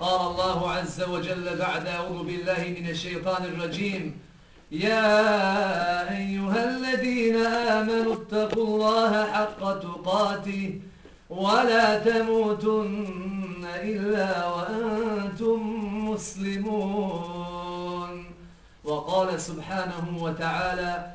قال الله عز وجل بعد أعوذ بالله من الشيطان الرجيم. يا أيها الذين آمنوا اتقوا الله حق تقاته ولا تموتن إلا وأنتم مسلمون. وقال سبحانه وتعالى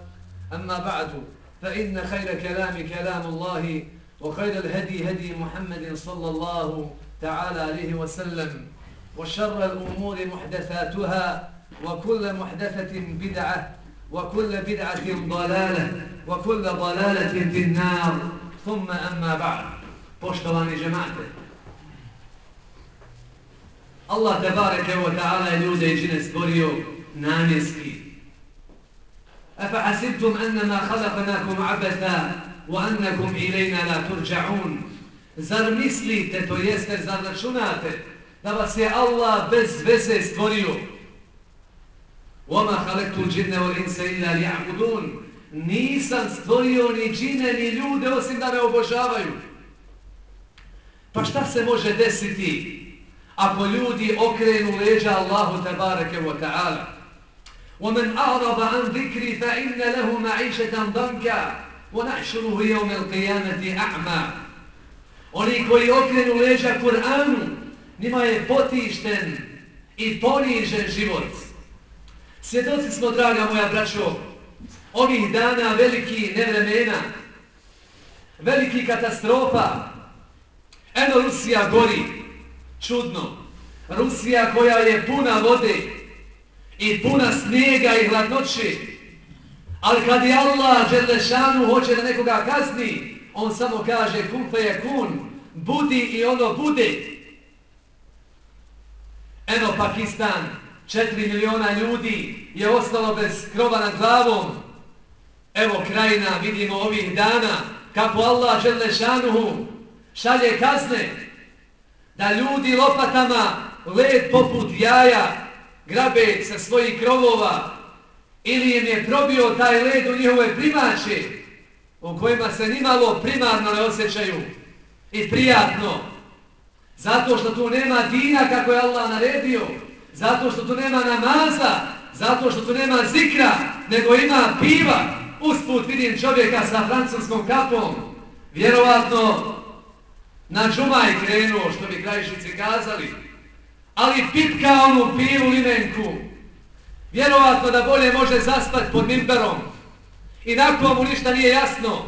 أما بعد فإن خير كلام كلام الله وخير الهدي هدي محمد صلى الله تعالى عليه وسلم وشر الأمور محدثاتها وكل محدثة بدعة وكل بدعة ضلالة وكل ضلالة في النار ثم أما بعد poštovani džemate. Allah tebareke wa ta'ala je ljude i džine stvorio namjenski أفحسبتم أنما خلقناكم عبثا وأنكم إلينا لا ترجعون Zar mislite, to jeste, zar računate, da vas je Allah bez veze stvorio? وَمَا خَلَقْتُ الْجِنَّ وَالْإِنْسَ إِلَّا لِيَعْبُدُونَ Nisam stvorio ni džine, ni ljude, osim da me obožavaju. Pa šta se može desiti ako ljudi okrenu leđa Allahu tabareke wa ta'ala? ومن أعرض عن ذكري فإن له معيشة ضنكا ونحشره يوم القيامة أعمى Oni koji okrenu leđa Kur'anu, njima je potišten i ponižen život. Svjedoci smo, draga moja braćo, ovih dana veliki nevremena, veliki katastrofa. Eno Rusija gori, čudno. Rusija koja je puna vode, i puna snijega i hladnoće. Ali kad je Allah Đelešanu hoće da nekoga kazni, on samo kaže kun fe je kun, budi i ono bude. Eno Pakistan, 4 miliona ljudi je ostalo bez krova nad glavom. Evo krajina, vidimo ovih dana, kako Allah Đelešanu šalje kazne, da ljudi lopatama led poput jaja grabe sa svojih krovova ili im je probio taj led u njihove primače u kojima se nimalo primarno ne osjećaju. I prijatno. Zato što tu nema dina kako je Allah naredio zato što tu nema namaza zato što tu nema zikra nego ima piva. Usput vidim čovjeka sa francuskom kapom. Vjerovatno na džumaj krenuo što bi krajišnici kazali ali pitka onu pivu limenku. Vjerovatno da bolje može zaspat pod mimberom. I nakon mu ništa nije jasno.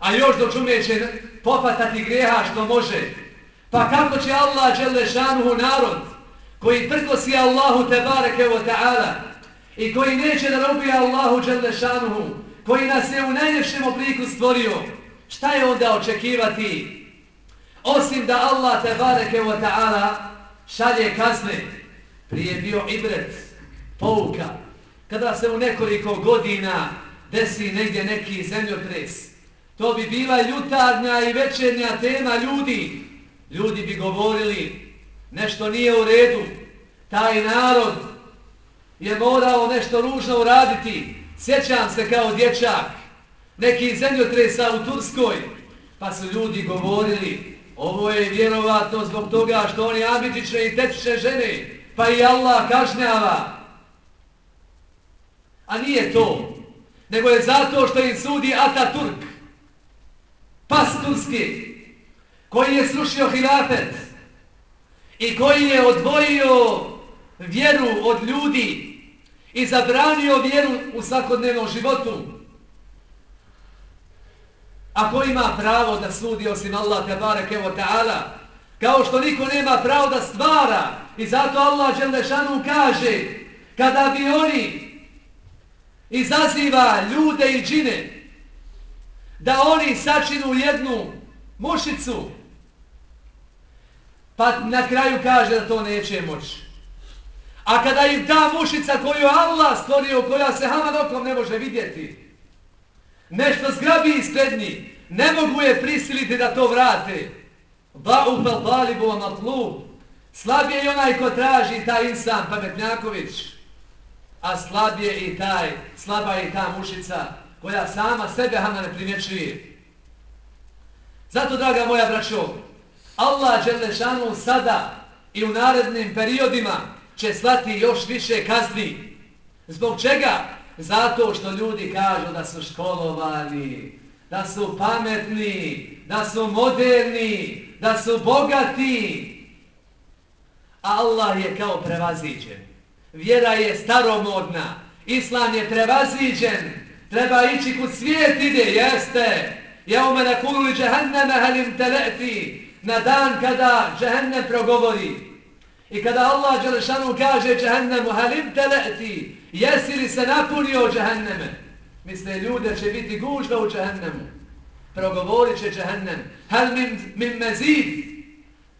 A još do čume će popatati greha što može. Pa kako će Allah Đelešanuhu narod koji prkosi Allahu Tebareke wa ta'ala i koji neće da robi Allahu Đelešanuhu koji nas je u najljepšem obliku stvorio šta je onda očekivati osim da Allah Tebareke wa ta'ala šalje kazne, prije bio ibret, pouka, kada se u nekoliko godina desi negdje neki zemljotres, to bi bila jutarnja i večernja tema ljudi. Ljudi bi govorili, nešto nije u redu, taj narod je morao nešto ružno uraditi. Sjećam se kao dječak, neki zemljotresa u Turskoj, pa su ljudi govorili, ovo je vjerovatno zbog toga što oni abidične i tečične žene, pa i Allah kažnjava. A nije to, nego je zato što im sudi Ataturk, pasturski, koji je srušio hilafet i koji je odvojio vjeru od ljudi i zabranio vjeru u svakodnevnom životu. A ko ima pravo da sudi osim Allah tabareke wa ta'ala? Kao što niko nema pravo da stvara. I zato Allah Đelešanu kaže kada bi oni izaziva ljude i džine da oni sačinu jednu mušicu pa na kraju kaže da to neće moći. A kada im ta mušica koju Allah stvorio, koja se haman okom ne može vidjeti, nešto zgrabi ispred njih, ne mogu je prisiliti da to vrate. Ba fel balibu wa tlu, Slab je i onaj ko traži taj insan, pametnjaković. A slab je i taj, slaba je i ta mušica, koja sama sebe hana ne primječuje. Zato, draga moja braćo, Allah Đelešanu sada i u narednim periodima će slati još više kazni. Zbog čega? Zato što ljudi kažu da su školovani, da su pametni, da su moderni, da su bogati. Allah je kao prevaziđen. Vjera je staromodna. Islam je prevaziđen. Treba ići kod svijet ide, jeste. Ja na mene kuli džehenneme helim teleti. Na dan kada džehennem progovori. I kada Allah Đelešanu kaže džehennemu helim teleti, jesi li se napunio džahenneme? Misle, ljude će biti gužva u džahennemu. Progovorit će džahennem. Hal min, min mezid.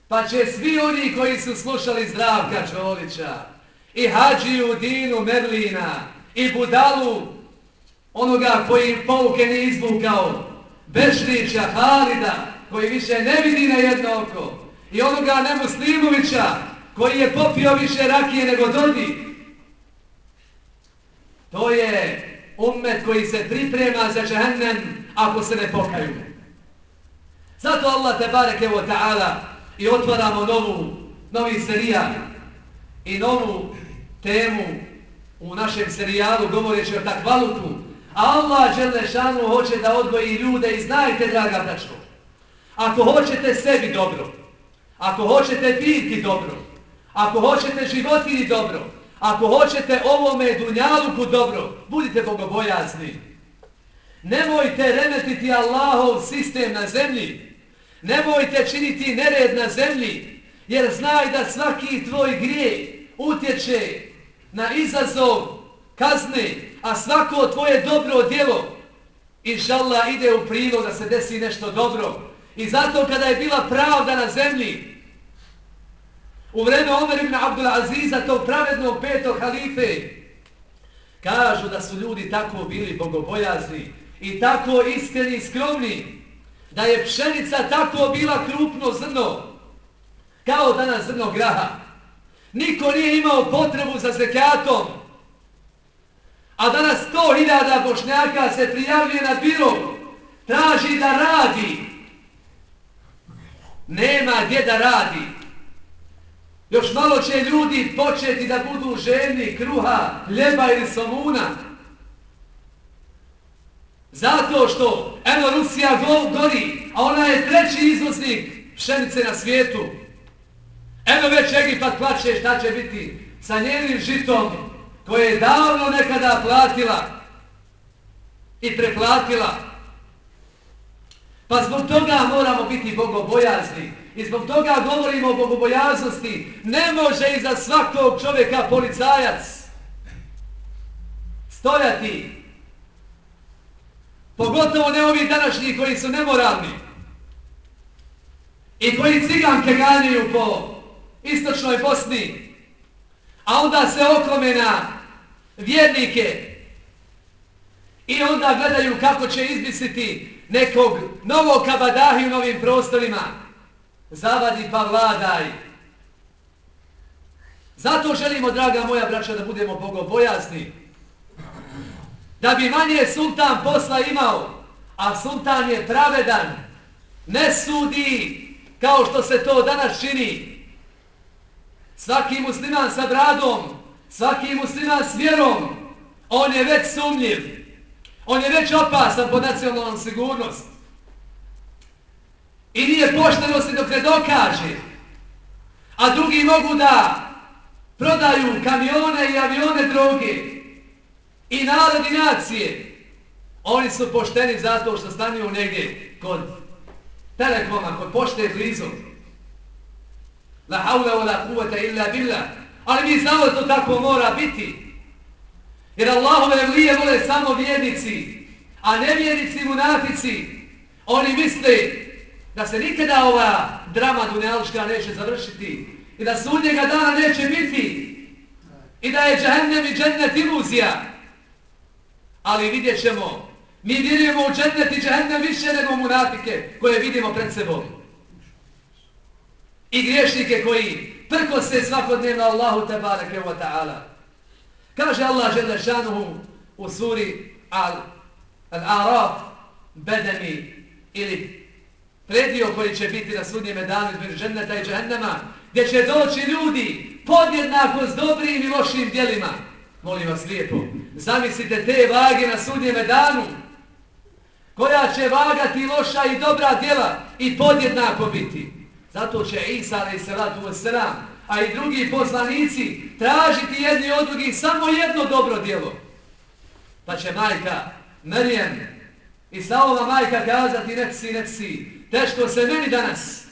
Pa će svi oni koji su slušali zdravka Čolića, i Hadžiju Dinu Merlina, i Budalu, onoga koji pouke ne izbukao, Bešlića, Halida, koji više ne vidi na jedno oko, i onoga Nemuslimovića, koji je popio više rakije nego Dodi To je ummet koji se priprema za džahennem ako se ne pokaju. Zato Allah te bareke o ta'ala i otvaramo novu, novi serijal i novu temu u našem serijalu govoreći o takvaluku. A Allah Đelešanu hoće da odgoji ljude i znajte, draga bračko, ako hoćete sebi dobro, ako hoćete biti dobro, Ako hoćete životini dobro, ako hoćete ovome dunjaluku dobro, budite bogobojazni. Nemojte remetiti Allahov sistem na zemlji. Nemojte činiti nered na zemlji, jer znaj da svaki tvoj grije utječe na izazov kazne, a svako tvoje dobro djelo, inšallah, ide u prilog da se desi nešto dobro. I zato kada je bila pravda na zemlji, U vreme Omer ibn Abdul Aziza, tog pravednog petog halife, kažu da su ljudi tako bili bogobojazni i tako iskreni i skromni, da je pšenica tako bila krupno zrno, kao danas zrno graha. Niko nije imao potrebu za zekatom, a danas sto hiljada bošnjaka se prijavljuje na biro, traži da radi. Nema gdje da radi. Još malo će ljudi početi da budu željni kruha, ljeba ili somuna. Zato što, eno Rusija gori, a ona je treći izvoznik pšenice na svijetu. Eno već Egipat plaće šta će biti sa njenim žitom koje je davno nekada platila i preplatila. Pa zbog toga moramo biti bogobojazni. I zbog toga govorimo o bogobojaznosti. Ne može iza svakog čovjeka policajac stojati. Pogotovo ne ovi današnji koji su nemoralni. I koji ciganke ganjaju po istočnoj Bosni. A onda se oklome na vjernike. I onda gledaju kako će izmisliti nekog novog kabadahi u novim prostorima zavadi pa vladaj. Zato želimo, draga moja braća, da budemo bogobojazni. Da bi manje sultan posla imao, a sultan je pravedan, ne sudi kao što se to danas čini. Svaki musliman sa bradom, svaki musliman s vjerom, on je već sumljiv. On je već opasan po nacionalnom sigurnost. I nije pošteno se dok ne dokaže. A drugi mogu da prodaju kamione i avione droge i narodi nacije. Oni su pošteni zato što stanju negdje kod telekoma, kod pošte blizu. La haula wa la kuvata illa billah. Ali mi znamo da to tako mora biti. Jer Allahove vlije vole samo vjernici, a ne i munafici. Oni misle da se nikada ova drama dunjalučka neće završiti i da sudnjega dana neće biti i da je džahennem i džennet iluzija. Ali vidjet ćemo, mi vjerujemo u džennet i džahennem više nego munafike koje vidimo pred sebom. I griješnike koji prko se svakodnevno Allahu tabarake wa ta'ala. Kaže Allah Želešanuhu u suri Al-Araf Al bedemi ili predio koji će biti na sudnjeme danu između ženneta i džahennema gdje će doći ljudi podjednako s dobrim i lošim dijelima. Molim vas lijepo, zamislite te vage na sudnjeme danu koja će vagati loša i dobra djela i podjednako biti. Zato će Isa i salatu wasalam a i drugi poslanici tražiti jedni od drugih samo jedno dobro djelo. Pa će majka Marijan i Saula majka kazati nek si, nek si, teško se meni danas,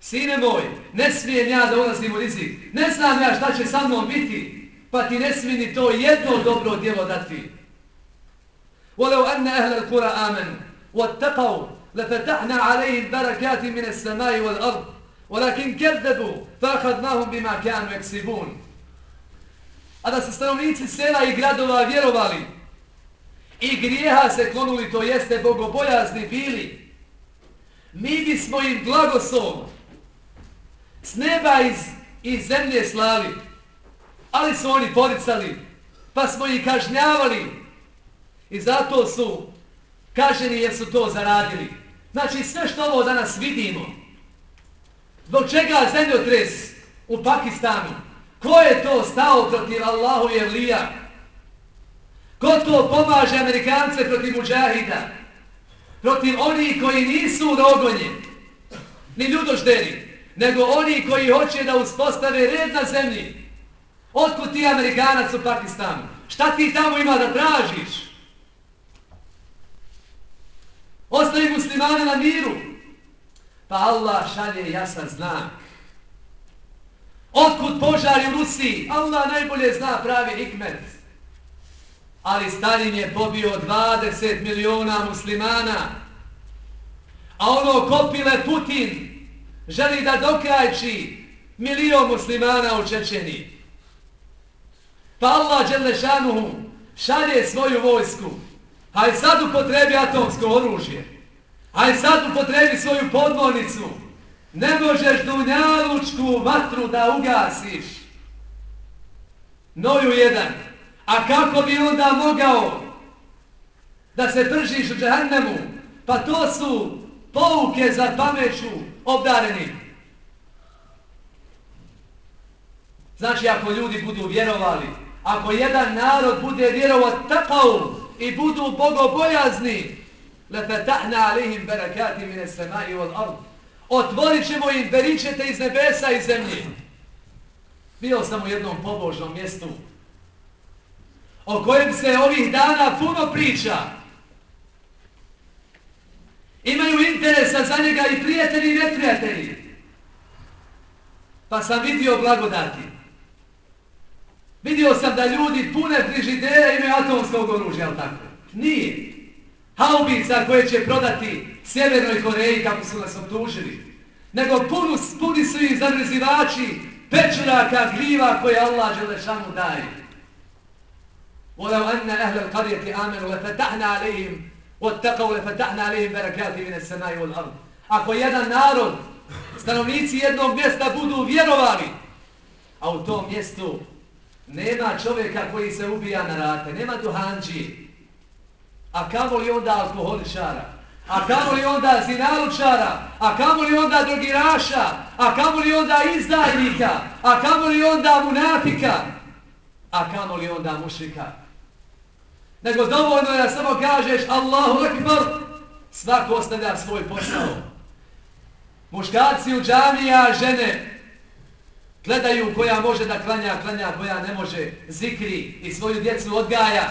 sine moj, ne smijem ja da ulazim u rizik, ne znam ja šta će sa mnom biti, pa ti ne smije ni to jedno dobro djelo dati. ولو أن أهل القرى آمنوا واتقوا لفتحنا عليهم بركات من السماء والأرض ولكن كذبوا فأخذناهم بما كانوا يكسبون A da su stanovnici sela i gradova vjerovali i grijeha se klonuli, to jeste bogobojazni bili, mi bismo im blagoslovno s neba iz, iz zemlje slali, ali su oni poricali, pa smo ih kažnjavali i zato su kaženi jer su to zaradili. Znači sve što ovo danas vidimo, Zbog čega zemljotres u Pakistanu? Ko je to stao protiv Allahu i Evlija? Ko to pomaže Amerikance protiv Mujahida? Protiv oni koji nisu rogonje, ni ljudoždeni, nego oni koji hoće da uspostave red na zemlji. Otkud ti Amerikanac u Pakistanu? Šta ti tamo ima da tražiš? Ostavi muslimane na miru. Pa Allah šalje jasan znak. Otkud požari u Rusiji? Allah najbolje zna pravi hikmet. Ali Stalin je pobio 20 miliona muslimana. A ono kopile Putin želi da dokrajči milion muslimana u Čečeni. Pa Allah Đelešanuhu šalje svoju vojsku. Haj sad upotrebi atomsko oružje. Aj sad upotrebi svoju podmornicu. Ne možeš dunjalučku vatru da ugasiš. Noju jedan. A kako bi onda mogao da se držiš u džehennemu? Pa to su pouke za pameću obdareni. Znači, ako ljudi budu vjerovali, ako jedan narod bude vjerovat takav i budu bogobojazni, lefetahna alihim berakati mine sema i od ardu. Otvorit ćemo im, beričete iz nebesa i zemlje. Bio sam u jednom pobožnom mjestu o kojem se ovih dana puno priča. Imaju interesa za njega i prijatelji i neprijatelji. Pa sam vidio blagodati. Vidio sam da ljudi pune frižidere imaju atomskog oružja, ali tako? Nije haubica koje će prodati Sjevernoj Koreji kako su nas obtužili, nego punu, puni su ih zamrzivači pečuraka, gljiva koje Allah Đelešanu daje. وَلَوْ أَنَّ أَهْلَ الْقَرْيَةِ آمَنُوا لَفَتَحْنَا عَلَيْهِمْ وَاتَّقَوْا لَفَتَحْنَا عَلَيْهِمْ بَرَكَاتِ مِنَ السَّمَاءِ وَالْأَرْضِ Ako jedan narod, stanovnici jednog mjesta budu vjerovali, A u tom mjestu nema čovjeka koji se ubija na rate, nema duhanđi. A kamo li onda alkoholičara? A kamo li onda zinalučara? A kamo li onda drogiraša? A kamo li onda izdajnika? A kamo li onda munafika? A kamo li onda mušika? Nego dovoljno je da samo kažeš Allahu ekber, svako ostavlja svoj posao. Muškarci u džamija, žene, gledaju koja može da klanja, klanja koja ne može, zikri i svoju djecu odgaja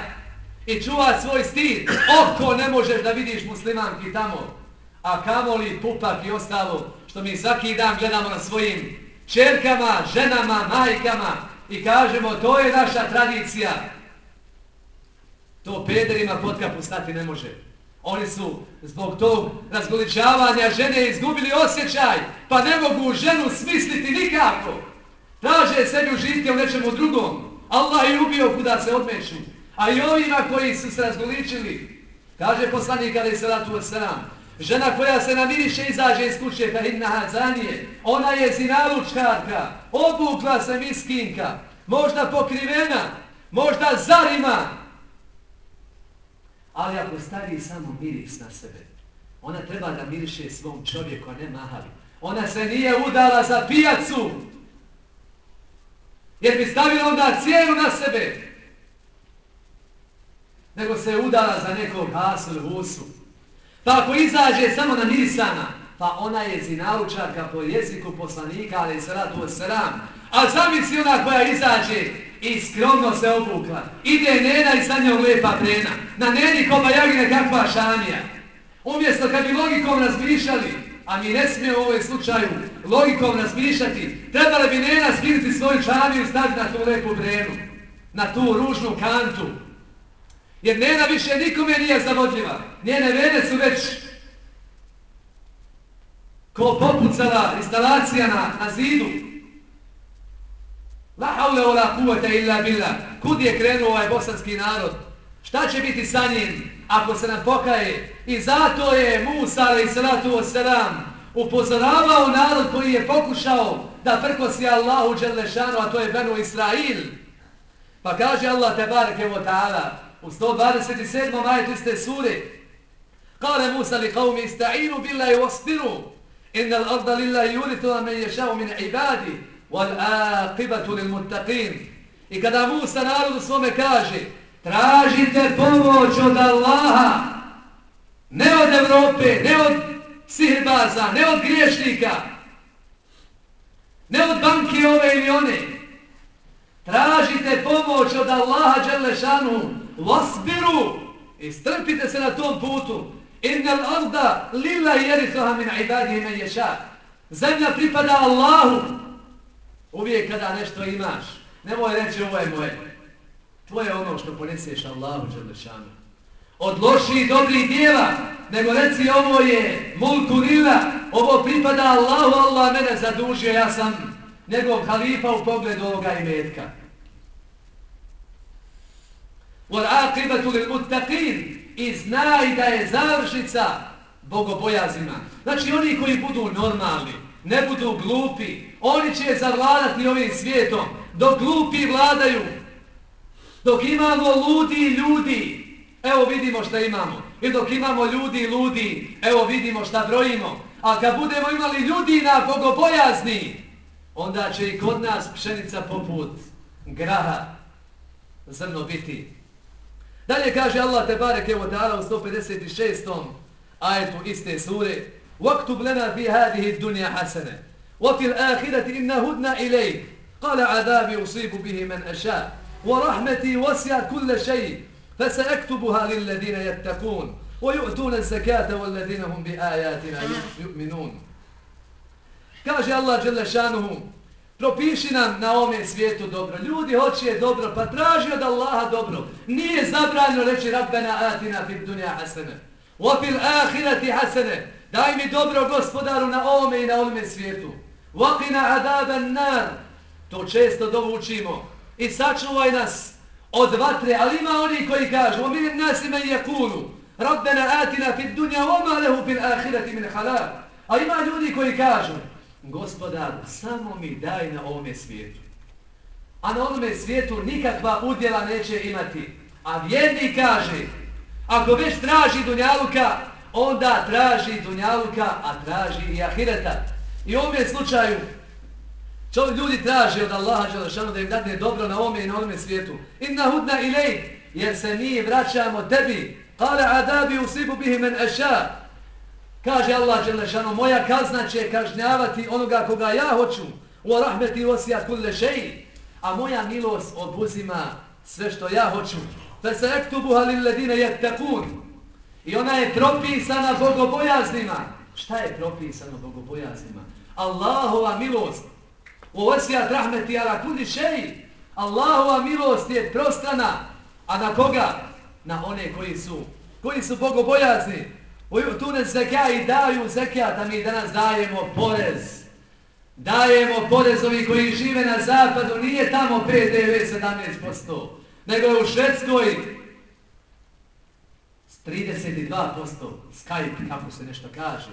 i čuva svoj stil. Oko ne možeš da vidiš muslimanki tamo, a kamoli pupak i ostalo, što mi svaki dan gledamo na svojim čerkama, ženama, majkama i kažemo to je naša tradicija. To pederima pod kapu stati ne može. Oni su zbog tog razgoličavanja žene izgubili osjećaj, pa ne mogu ženu smisliti nikako. Traže sebi užitke u nečemu drugom. Allah je ubio kuda se odmeču. A i ovima koji su se razgoličili, kaže poslanik ali salatu ratu wasalam, žena koja se namiriše izađe iz kuće ka hazanije, ona je zinalučkarka, obukla se miskinka, možda pokrivena, možda zarima, ali ako stavi samo miris na sebe, ona treba da miriše svom čovjeku, a ne mahali. Ona se nije udala za pijacu, jer bi stavila onda cijelu na sebe, nego se udala za nekog hasu ili husu. Pa ako izađe samo na mirisana, pa ona je zinaučarka po jeziku poslanika, ali se sratu sram. A zamisli ona koja izađe i skromno se obukla. Ide nena i sa njom lepa prena. Na neni koba jagine kakva šanija. Umjesto kad bi logikom razmišljali, a mi ne smije u ovom slučaju logikom razmišljati, trebala bi nena skinuti svoju šaniju i staviti na tu lepu brenu. Na tu ružnu kantu. Jer nena više nikome nije zavodljiva. Njene vene su već ko popucala instalacija na, na zidu. La haule ola kuvata illa billah. Kud je krenuo ovaj bosanski narod? Šta će biti sa njim ako se nam pokaje? I zato je Musa alaih salatu wasalam upozoravao narod koji je pokušao da prkosi Allahu Đerlešanu, a to je Benu Israil. Pa kaže Allah tebareke wa ta'ala u 127. majetu iste sure Kale Musa li qavmi ista'inu billahi wasbiru inna arda lillahi yurithu men yashau min ibadihi wal aqibatu i kada Musa narodu svome kaže tražite pomoć od Allaha ne od Evrope ne od sihirbaza ne od griješnika ne od banke ove ili one. Tražite pomoć od Allaha Đelešanu vasbiru i strpite se na tom putu. Inna arda lilla yerithuha min ibadihi man yasha. Zemlja pripada Allahu. Uvijek kada nešto imaš, nemoj reći ovo je moje. Tvoje ono što poneseš Allahu Đelešanu. Od loših i dobrih dijela, nego reci ovo je mulku lila, ovo pripada Allahu, Allah mene zadužio, ja sam njegov halifa u pogledu ovoga imetka. Wal aqibatu i znaj da je završica bogobojazima. Znači oni koji budu normalni, ne budu glupi, oni će zavladati ovim svijetom, dok glupi vladaju, dok imamo ludi ljudi, evo vidimo šta imamo, i dok imamo ljudi i ludi, evo vidimo šta brojimo, a kad budemo imali ljudi na bogobojazni, onda će i kod nas pšenica poput graha zrno biti. Dalje kaže Allah te barek evo dala u 156. ajetu iste sure, واكتب لنا في هذه الدنيا حسنة وفي الآخرة إنا هدنا إليك قال عذابي أصيب به من أشاء ورحمتي وسع كل شيء فسأكتبها للذين يتقون ويؤتون الزكاة والذين هم بآياتنا يؤمنون كاجي الله جل شانه Propiši nam na ovome svijetu dobro. Ljudi hoće je dobro, pa traži od Allaha dobro. Nije zabranjeno reći Rabbena atina fid dunja hasene. Wa fil ahirati hasene. Daj mi dobro gospodaru na ovome i na ovome svijetu. Vakina adaban nar. To često dovučimo. I sačuvaj nas od vatre. Ali ima oni koji kažu, o min nasima i jakunu. Rabbena atina fid dunja, oma lehu fil ahirati min halal. A ima ljudi koji kažu, gospodaru, samo mi daj na ovome svijetu. a na onome svijetu nikakva udjela neće imati. A vjerni kaže, ako već traži dunjaluka, onda traži dunjaluka, a traži i ahireta. I u ovom slučaju, čovjek ljudi traži od Allaha Đelešanu da im dadne dobro na ovome i na ovome svijetu. Inna hudna ilej, jer se mi vraćamo tebi. Kale adabi usibu bihi men eša. Kaže Allah Đelešanu, moja kazna će kažnjavati onoga koga ja hoću. U rahmeti osija kulle šeji. A moja milost obuzima sve što ja hoću. Fe se ektubuha I ona je propisana bogobojaznima. Šta je propisano bogobojaznima? Allahova milost. U osijat rahmeti ala kudi šeji. Allahova milost je prostrana. A na koga? Na one koji su koji su bogobojazni. Tu ne zekija i daju zekija da mi danas dajemo porez. Dajemo porez ovi koji žive na zapadu. Nije tamo PDV 17%. Nego je u Švedskoj 32% Skype, kako se nešto kaže.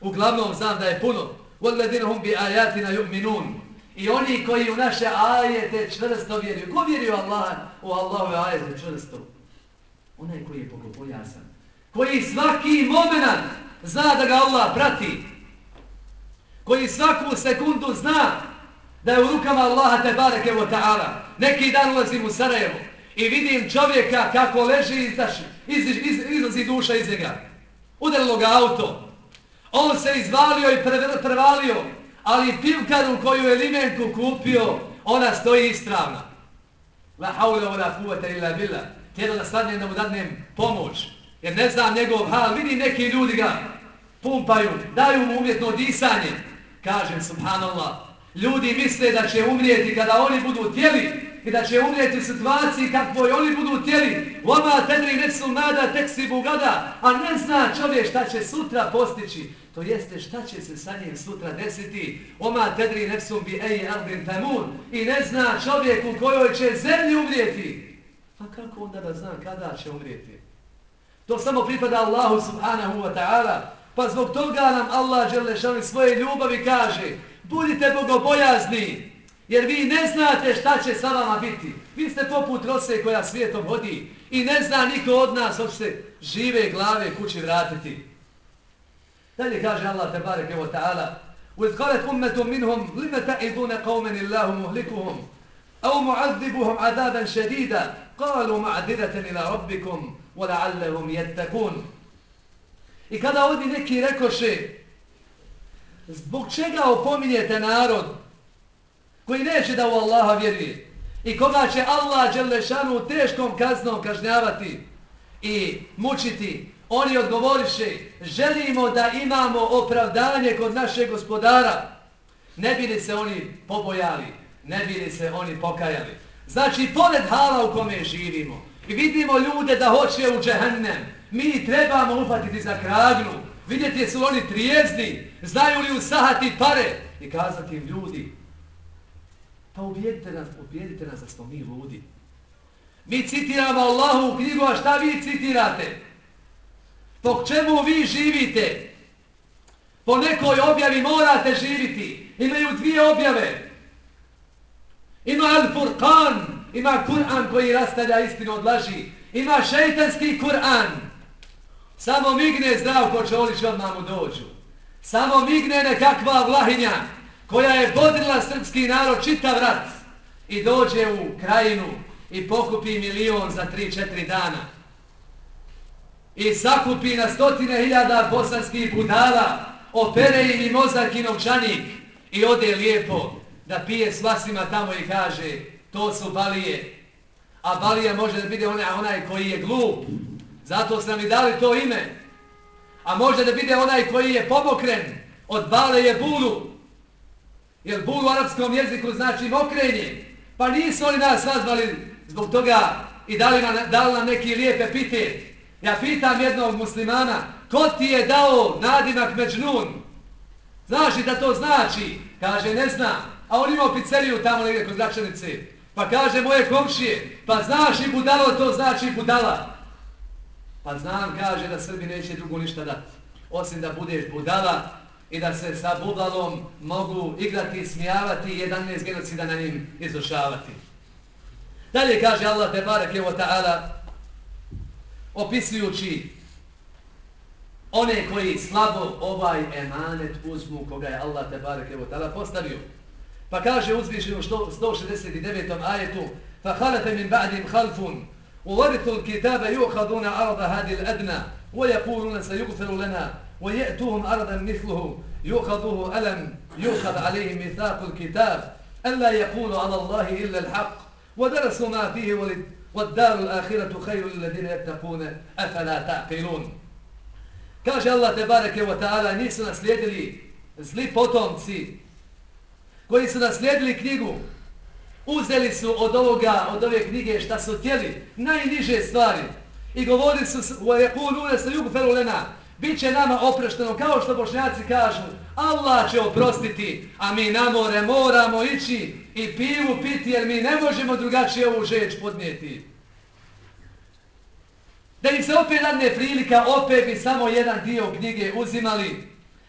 Uglavnom znam da je puno. وَالَّذِينَهُمْ بِآيَاتِنَا يُؤْمِنُونَ I oni koji u naše ajete čvrsto vjeruju. Ko vjeruju Allah, u Allahove ajete čvrsto? Onaj koji je bogobojasan. Koji svaki moment zna da ga Allah prati. Koji svaku sekundu zna da je u rukama Allaha te bareke wa ta'ala. Neki dan ulazim u Sarajevo i vidim čovjeka kako leži i iz, iz, iz, izlazi duša iz njega. Udarilo ga auto. On se izvalio i prevalio, ali pivkaru koju je limenku kupio, ona stoji istravna. La haula ula kuvata illa billah. Tijelo da stadnem da mu dadnem pomoć. Jer ne znam njegov hal. Vidi neki ljudi ga pumpaju, daju mu umjetno disanje. Kažem, subhanallah, ljudi misle da će umrijeti kada oni budu tijeli i da će umrijeti u situaciji kako oni budu tijeli. Oma tedri ne nada, teksi bugada, a ne zna čovjek šta će sutra postići. To jeste šta će se sa njim sutra desiti. Oma tedri ne bi eji ardin tamun. I ne zna čovjek u kojoj će zemlji umrijeti. Pa kako onda da zna kada će umrijeti? To samo pripada Allahu subhanahu wa ta'ala. Pa zbog toga nam Allah žele svoje ljubavi kaže budite bogobojazni. Jer vi ne znate šta će sa vama biti. Vi ste poput rose koja svijetom hodi i ne zna niko od nas uopšte žive glave kući vratiti. Dalje kaže Allah te barek evo ta'ala وَإِذْ قَالَتْ أُمَّةٌ مِّنْهُمْ لِمَ تَعِذُونَ قَوْمًا اللَّهُ مُهْلِكُهُمْ أَوْ مُعَذِّبُهُمْ عَذَابًا شَدِيدًا قَالُوا مَعْذِرَةً إِلَى رَبِّكُمْ وَلَعَلَّهُمْ يَتَّقُونَ I kada ovdje neki rekoše zbog čega opominjete narod koji neće da u Allaha vjeruje i koga će Allah Đelešanu teškom kaznom kažnjavati i mučiti, oni odgovoriše, želimo da imamo opravdanje kod našeg gospodara. Ne bi li se oni pobojali, ne bi li se oni pokajali. Znači, pored hala u kome živimo i vidimo ljude da hoće u džehennem, mi trebamo upatiti za kragnu, vidjeti su oni trijezni, znaju li usahati pare i kazati im ljudi, Pa ubijedite nas, ubijedite nas da smo mi ludi. Mi citiramo Allahu u knjigu, a šta vi citirate? Po čemu vi živite? Po nekoj objavi morate živiti. Imaju dvije objave. Ima Al-Furqan, ima Kur'an koji rastavlja istinu od laži. Ima šeitanski Kur'an. Samo migne zdravko čolić odmah mu dođu. Samo migne nekakva vlahinja koja je bodrila srpski narod čitav rat i dođe u krajinu i pokupi milion za 3-4 dana i sakupi na stotine hiljada bosanskih budala, opere im i mozak i novčanik i ode lijepo da pije s vasima tamo i kaže to su balije. A balija može da bude onaj, onaj koji je glup. Zato su nam i dali to ime. A može da bude onaj koji je pomokren. Od bale je bulu. Jer bul u arapskom jeziku znači mokrenje. Pa nisu oni nas nazvali zbog toga i dali nam, dali nam neki lijepe pite. Ja pitam jednog muslimana, ko ti je dao nadimak Međnun? Znaš li da to znači? Kaže, ne znam. A on imao pizzeriju tamo negdje kod Gračanice. Pa kaže moje komšije, pa znaš i budalo, to znači budala. Pa znam, kaže da Srbi neće drugo ništa dati. Osim da budeš budala i da se sa budalom mogu igrati, smijavati i 11 genocida na njim izvršavati. Dalje kaže Allah te barek je ta'ala opisujući one koji slabo ovaj emanet uzmu koga je Allah te barek je ta'ala postavio. Pa kaže uzvišeno što 169. ajetu فَحَلَتَ مِنْ بَعْدِمْ خَلْفٌ وَوَرِثُوا الْكِتَابَ يُؤْخَذُونَ عَرَضَ هَدِ الْأَدْنَى وَيَقُولُونَ سَيُغْفِرُ لَنَا وَيَأْتُهُمْ عَرَضًا مِثْلُهُ يُؤْخَذُهُ أَلَمْ يُؤْخَذْ عَلَيْهِمْ مِثَاقُ الْكِتَابِ أَلَّا يَقُولُ عَلَى اللَّهِ إِلَّا الْحَقِّ وَدَرَسُوا مَا فِيهِ وَالدَّارُ الْآخِرَةُ خَيْرٌ لِلَّذِينَ يَتَّقُونَ أَفَلَا تَعْقِلُونَ Kaže Allah te bareke wa ta'ala nisu naslijedili zli potomci koji su naslijedili knjigu uzeli su od ovoga, od ove knjige šta su htjeli, najniže stvari i govorili su u Jekulune sa jugu bit će nama oprešteno kao što bošnjaci kažu. Allah će oprostiti, a mi na more moramo ići i pivu piti jer mi ne možemo drugačije ovu žeć podnijeti. Da im se opet dadne prilika, opet bi samo jedan dio knjige uzimali,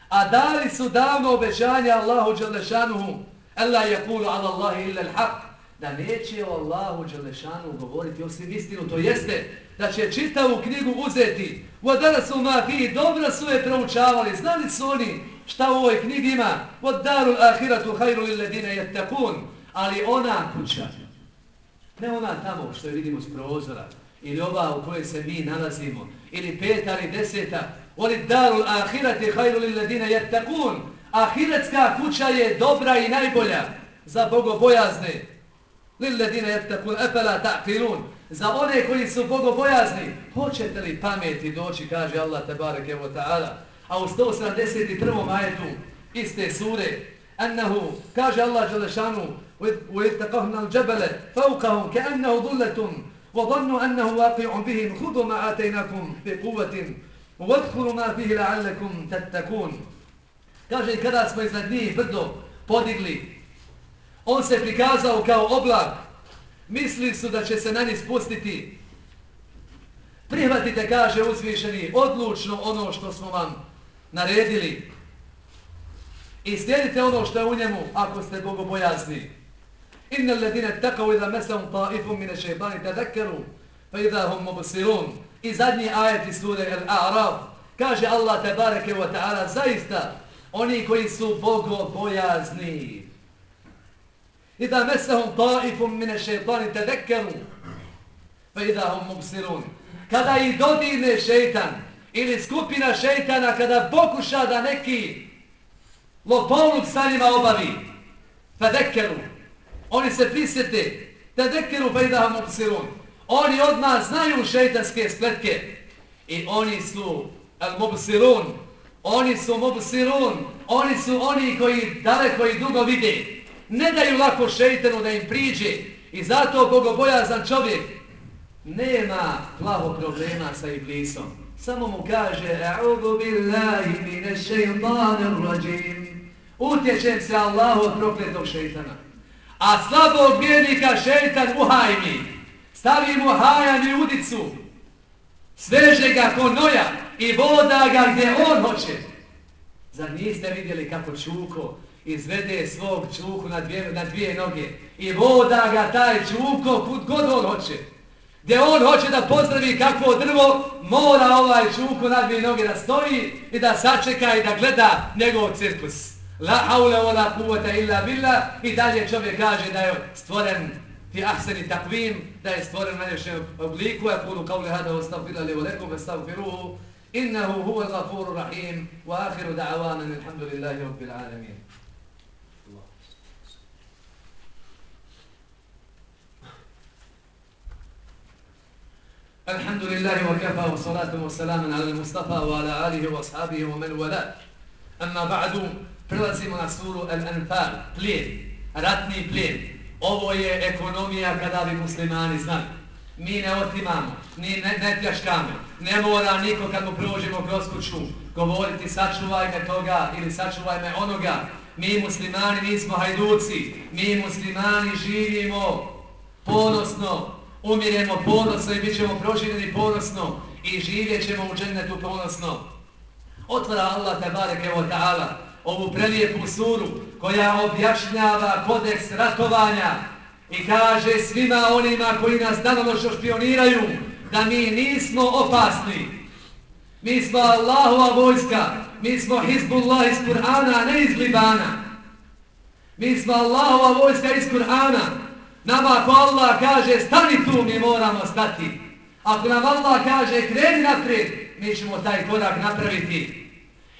a dali su davno obećanje Allahu Đalešanuhu, Allah je kulu ala Allahi illa l'haq, da neće o Allahu Đalešanu govoriti osim istinu, to jeste da će čitavu knjigu uzeti, u adarasu mafiji, dobro su je proučavali, znali su oni šta u ovoj knjigi ima, od daru ahiratu hajru ili ledine je takun, ali ona kuća, ne ona tamo što je vidimo s prozora, ili ova u kojoj se mi nalazimo, ili peta ili deseta, oli daru ahirati hajru ili ledine je takun, ahiretska kuća je dobra i najbolja za bogobojazne, lilladine yattakun afala ta'qilun za one koji su bogobojazni hoćete li pameti doći kaže Allah tebareke ve taala a u 171. ajetu iste sure annahu kaže Allah dželle šanu wa ittaqahna al-jabala fawqahum ka'annahu dhullatun wa dhannu annahu waqi'un bihim khudhu ma ataynakum bi quwwatin wadkhulu fihi la'allakum kaže kada smo iznad njih brdo podigli On se prikazao kao oblak. Mislili su da će se na njih spustiti. Prihvatite, kaže uzvišeni, odlučno ono što smo vam naredili. I slijedite ono što je u njemu, ako ste bogobojazni. Inna ledine takav idha mesam ta'ifum mine šeibani tadakaru, fa idha hum mobosirun. I zadnji ajet iz sure Al-A'raf, kaže Allah tebareke wa ta'ala, zaista, oni koji su bogobojazni, إذا مسهم طائف من الشيطان تذكروا فإذا هم مبصرون kada i dodine šeitan ili skupina šeitana kada pokuša da neki lopovluk sa njima obavi fadekeru oni se prisjete fadekeru fa idaham obsirun oni odmah znaju šeitanske spletke i oni su al mubsirun oni su mubsirun oni su oni koji daleko i dugo vide ne daju lako šeitanu da im priđe i zato bogobojazan čovjek nema plavo problema sa iblisom. Samo mu kaže A'udhu billahi mine šeitanir rađim Utječem se Allahu od prokletog šeitana. A slabog vjernika šeitan uhajmi. Stavi mu hajan i udicu. Sveže ga ko noja i voda ga gdje on hoće. Zar niste vidjeli kako čuko izvede svog čuku na dvije, na dvije noge i voda ga taj čuko kud god on hoće. Gdje on hoće da pozdravi kakvo drvo, mora ovaj čuko na dvije noge da stoji i da sačeka i da gleda njegov cirkus. La haula wa la kuvata illa billah i dalje čovjek kaže da je stvoren fi ahseni takvim, da je stvoren na nješem obliku, ja kulu kao li hada ostavila li ulekom, ostavfiruhu, innahu huva gafuru rahim, wa akhiru da'avanan, alhamdulillahi rabbil alamin. الحمد لله وكفى وصلاة وسلام على المصطفى وعلى آله وأصحابه ومن ولا أما بعد prelazimo na suru Al-Anfal, plijen, ratni plijen. Ovo je ekonomija kada bi muslimani znali. Mi ne otimamo, ni ne, ne pljaškamo. Ne mora niko kad mu prođemo kroz kuću govoriti sačuvaj me toga ili sačuvaj me onoga. Mi muslimani nismo hajduci. Mi muslimani živimo ponosno, umiremo ponosno i bit ćemo proživljeni ponosno i živjet ćemo u džennetu ponosno. Otvara Allah te wa ta'ala ovu prelijepu suru koja objašnjava kodeks ratovanja i kaže svima onima koji nas danonošno špioniraju da mi nismo opasni. Mi smo Allahova vojska, mi smo Hizbullah iz Kur'ana, ne iz Libana. Mi smo Allahova vojska iz Kur'ana. Nama ako Allah kaže stani tu, mi moramo stati. Ako nam Allah kaže kreni naprijed, mi ćemo taj korak napraviti.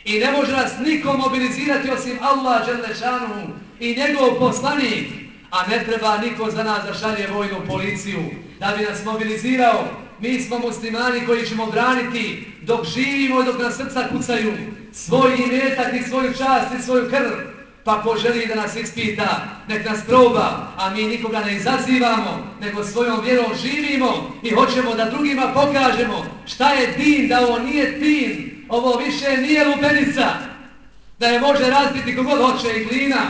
I ne može nas niko mobilizirati osim Allah Đelešanu i njegov poslanik. A ne treba niko za nas da šalje vojnu policiju da bi nas mobilizirao. Mi smo muslimani koji ćemo braniti dok živimo i dok nas srca kucaju svoj imetak i svoju čast i svoju krv. Pa poželi da nas ispita, nek nas proba, a mi nikoga ne izazivamo, nego svojom vjerom živimo i hoćemo da drugima pokažemo šta je din, da ovo nije din, ovo više nije lupenica, da je može razbiti kogod hoće i glina,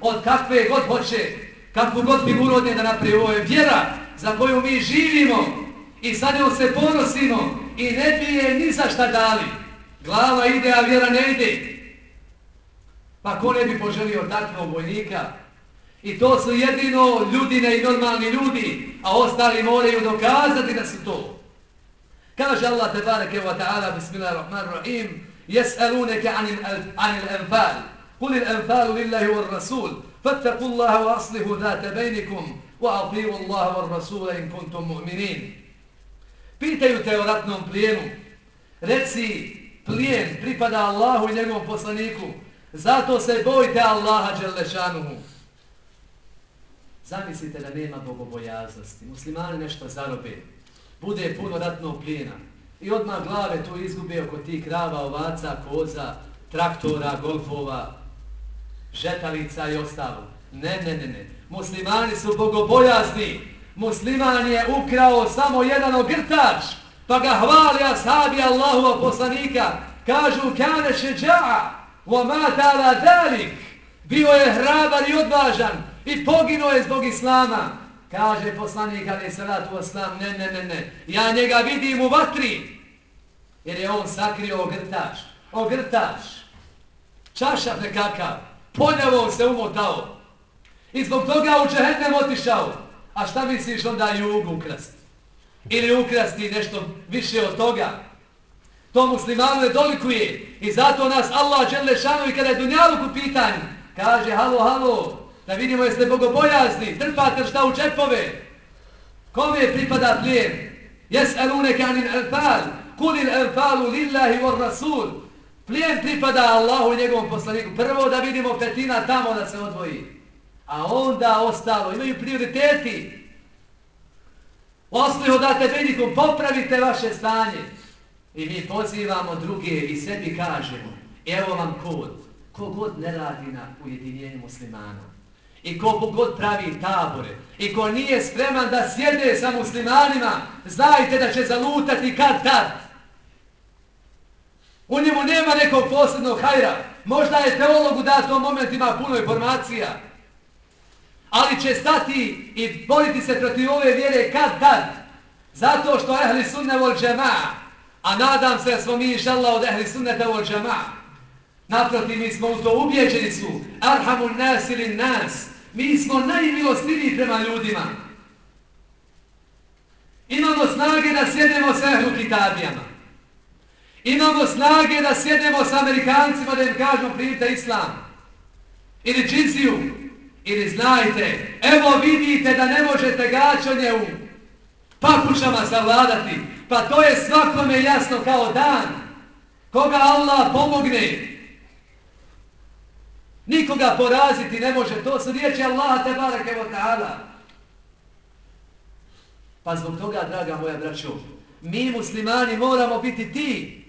od kakve god hoće, kakvu god figuru od nje da napravi, ovo je vjera za koju mi živimo i sad njom se ponosimo i ne bi je ni za šta dali. Glava ide, a vjera ne ide. Pa ko ne bi poželio takvog vojnika? I to su jedino ljudine i normalni ljudi, a ostali moraju dokazati da su to. Kaže Allah tebareke wa ta'ala, bismillahirrahmanirrahim, jes'aluneke anil, anil enfal. Kulil enfalu lillahi wa rasul. Fattaku Allaha wa aslihu dhate bejnikum. Wa ativu Allaha wa rasula in kuntum mu'minin. Pitaju te o ratnom plijenu. Reci, plijen pripada Allahu i njegovom poslaniku. Zato se bojte Allaha Đelešanuhu. Zamislite da nema bogobojaznosti. Muslimani nešto zarobe bude puno ratnog plijena. I odmah glave tu izgube oko tih krava, ovaca, koza, traktora, golfova, žetalica i ostalo. Ne, ne, ne, ne. Muslimani su bogobojazni. Musliman je ukrao samo jedan ogrtač, pa ga hvali ashabi Allahova poslanika. Kažu, kane šeđa'a, wa mata ala dalik. Bio je hrabar i odvažan i poginuo je zbog Islama. Kaže poslanik Ali Salatu Oslam, ne, ne, ne, ne, ja njega vidim u vatri, jer je on sakrio ogrtač, ogrtač, čašav nekakav, poljavom se umotao i zbog toga u Čehennem otišao. A šta misliš onda jugu ukrasti? Ili ukrasti nešto više od toga? To muslimanu ne dolikuje i zato nas Allah Đelešanu šanovi kada je Dunjaluk u pitanju, kaže, halo, halo, Da vidimo jeste bogobojazni, trpate šta u džepove. Kome pripada plijen? Jes elune kanin elfal, kulil elfalu lillahi vor rasul. Plijen pripada Allahu i njegovom poslaniku. Prvo da vidimo petina tamo da se odvoji. A onda ostalo, imaju prioriteti. Osliho date vidikom, popravite vaše stanje. I mi pozivamo druge i sebi kažemo, evo vam kod, kogod ne radi na ujedinjenju muslimana. I ko god pravi tabore, i ko nije spreman da sjede sa muslimanima, znajte da će zalutati kad tad. U njemu nema nekog posebnog hajra. Možda je teologu teolog u momentima puno informacija. Ali će stati i boriti se protiv ove vjere kad tad. Zato što ehli sunne vol džema'a A nadam se da smo mi inša Allah od ehli sunneta vol džama'a. Naprotiv, mi smo u to ubjeđeni su. Arhamun nas ili nas. Mi smo najmilostiviji prema ljudima. Imamo snage da sjedemo sa ehlu kitabijama. Imamo snage da sjedemo sa Amerikancima da im kažemo primite islam. Ili džiziju. Ili znajte, evo vidite da ne možete gaćanje u papučama savladati. Pa to je svakome jasno kao dan. Koga Allah pomogne, Nikoga poraziti ne može. To su riječi Allaha te barake wa ta'ala. Pa zbog toga, draga moja braćo, mi muslimani moramo biti ti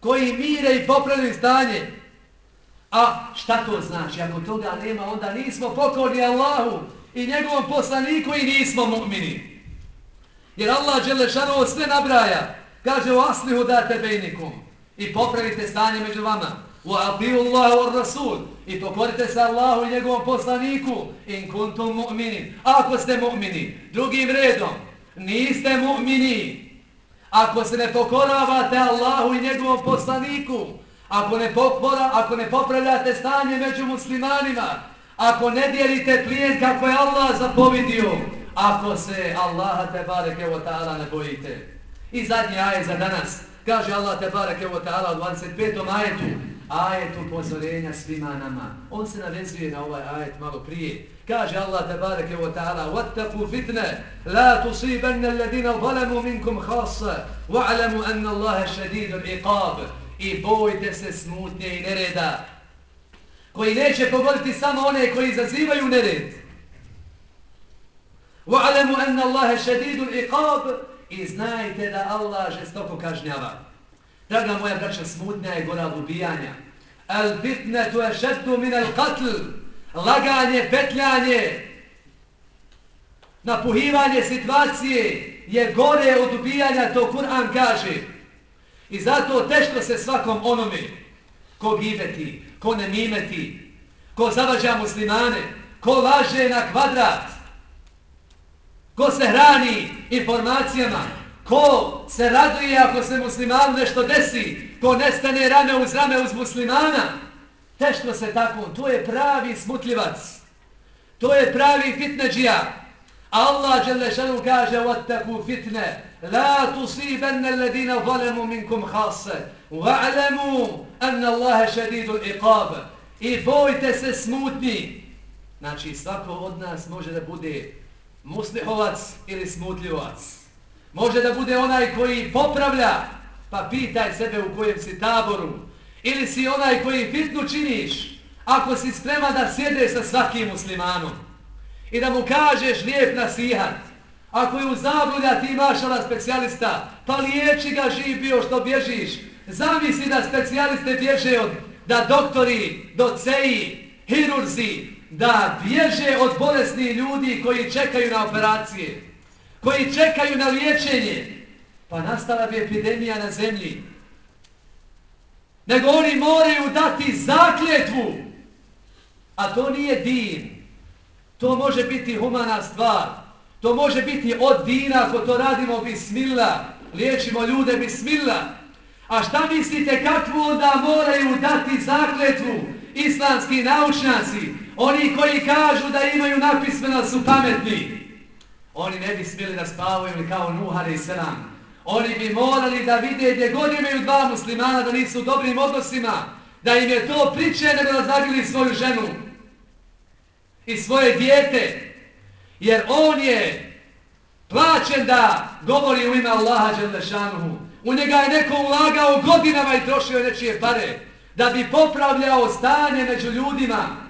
koji mire i popravljaju stanje. A šta to znači? Ako toga nema, onda nismo pokorni Allahu i njegovom poslaniku i nismo mu'mini. Jer Allah Đelešanovo sve nabraja. Kaže u aslihu da tebe i nikom. I popravite stanje među vama. U abiju Allahu ar rasul. I pokorite se Allahu i njegovom poslaniku. In kuntum mu'minim. Ako ste mu'mini, drugim redom, niste mu'mini. Ako se ne pokoravate Allahu i njegovom poslaniku, ako ne, pokora, ako ne popravljate stanje među muslimanima, ako ne dijelite plijen kako je Allah zapovidio, ako se Allaha te bareke o ta'ala ne bojite. I zadnji ajet za danas, kaže Allah te bareke o ta'ala u 25. ajetu, ajetu pozorenja svima nama. On se navezuje na ovaj ajet malo prije. Kaže Allah te bareke o ta'ala, وَاتَّقُوا فِتْنَ لَا تُصِيبَنَّ الَّذِينَ ظَلَمُوا مِنْكُمْ خَاصَ وَعْلَمُوا أَنَّ اللَّهَ شَدِيدُ الْعِقَابِ I bojte se smutnje i nereda, koji neće pogoditi samo one koji zazivaju nered. وَعْلَمُوا أَنَّ اللَّهَ شَدِيدُ الْعِقَابِ I znajte da Allah žestoko kažnjava. Draga moja braća, smutnja je gora od ubijanja. Al fitne tu je šetu min al qatl. Laganje, petljanje, napuhivanje situacije je gore od ubijanja, to Kur'an kaže. I zato teško se svakom onome ko gibeti, ko ne mimeti, ko zavađa muslimane, ko laže na kvadrat, ko se hrani informacijama, ko se raduje ako se muslimanu nešto desi, ko nestane rame uz rame uz muslimana, teško se tako, to je pravi smutljivac, to je pravi fitneđija. Allah Đelešanu kaže, وَاتَّكُوا فِتْنَ لَا تُصِيبَنَّ الَّذِينَ ظَلَمُوا مِنْكُمْ خَاصَ وَعْلَمُوا أَنَّ اللَّهَ شَدِيدُ الْإِقَابِ I bojte se smutni. Znači, svako od nas može da bude muslihovac ili smutljivac. Može da bude onaj koji popravlja, pa pitaj sebe u kojem si taboru. Ili si onaj koji fitnu činiš, ako si sprema da sjede sa svakim muslimanom. I da mu kažeš lijep nasihat. Ako je u zabludja ti imaš ona specijalista, pa liječi ga živ bio što bježiš. Zamisli da specijaliste bježe od, da doktori, doceji, hirurzi, da bježe od bolesni ljudi koji čekaju na operacije, koji čekaju na liječenje, pa nastala bi epidemija na zemlji. Nego oni moraju dati zakljetvu, a to nije din. To može biti humana stvar. To može biti od dina ako to radimo bismillah, liječimo ljude bismillah. A šta mislite kakvu onda moraju dati zakljetvu islamski naučnjaci, Oni koji kažu da imaju napismena su pametni. Oni ne bi smjeli da spavaju ili kao Nuhare i Selam. Oni bi morali da vide gdje god imaju dva muslimana da nisu u dobrim odnosima. Da im je to priče nego da zabili svoju ženu. I svoje dijete. Jer on je plaćen da govori u ime Allaha Đelešanuhu. U njega je neko ulagao godinama i trošio nečije pare. Da bi popravljao stanje među ljudima.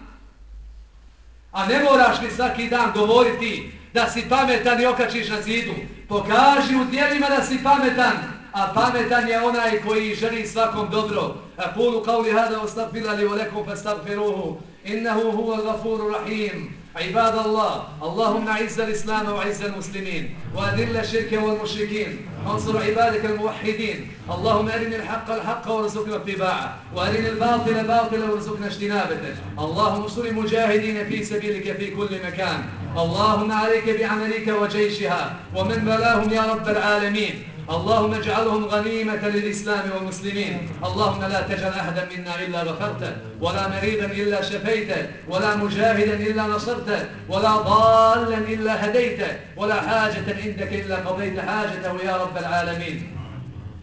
A ne moraš mi svaki dan govoriti da si pametan i okačiš na zidu. Pokaži u dijelima da si pametan, a pametan je onaj koji želi svakom dobro. Kulu kauli kao li hada ostavila li olekom fa stavfiruhu. Innehu huva gafuru rahim. عباد الله اللهم اعز الإسلام واعز المسلمين وأذل الشرك والمشركين وانصر عبادك الموحدين. اللهم ارنا الحق الحق وارزقنا اتباعه وارنا الباطل باطلا وارزقنا اجتنابه اللهم انصر المجاهدين في سبيلك في كل مكان. اللهم عليك بعملك وجيشها ومن بلاهم يا رب العالمين. اللهم اجعلهم غنيمة للإسلام والمسلمين. اللهم لا تجعل أحدا منا إلا غفرته ولا مريضا إلا شفيته ولا مجاهدا إلا نصرته ولا ضالا إلا هديته ولا حاجة عندك إلا قضيت حاجته يا رب العالمين.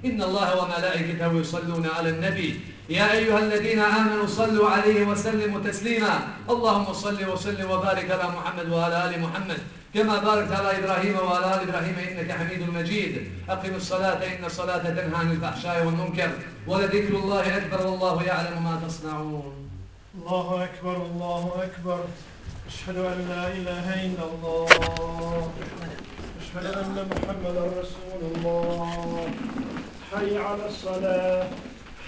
إن الله وملائكته يصلون على النبي. يا أيها الذين آمنوا صلوا عليه وسلموا تسليما. اللهم صل وسلم وبارك على محمد وعلى آل محمد. كما باركت على إبراهيم وعلى آل إبراهيم إنك حميد مجيد. أقم الصلاة إن الصلاة تنهى عن الفحشاء والمنكر. ولذكر الله أكبر والله يعلم ما تصنعون. الله أكبر الله أكبر. أشهد أن لا إله إلا الله. أشهد أن محمد رسول الله. حي على الصلاة.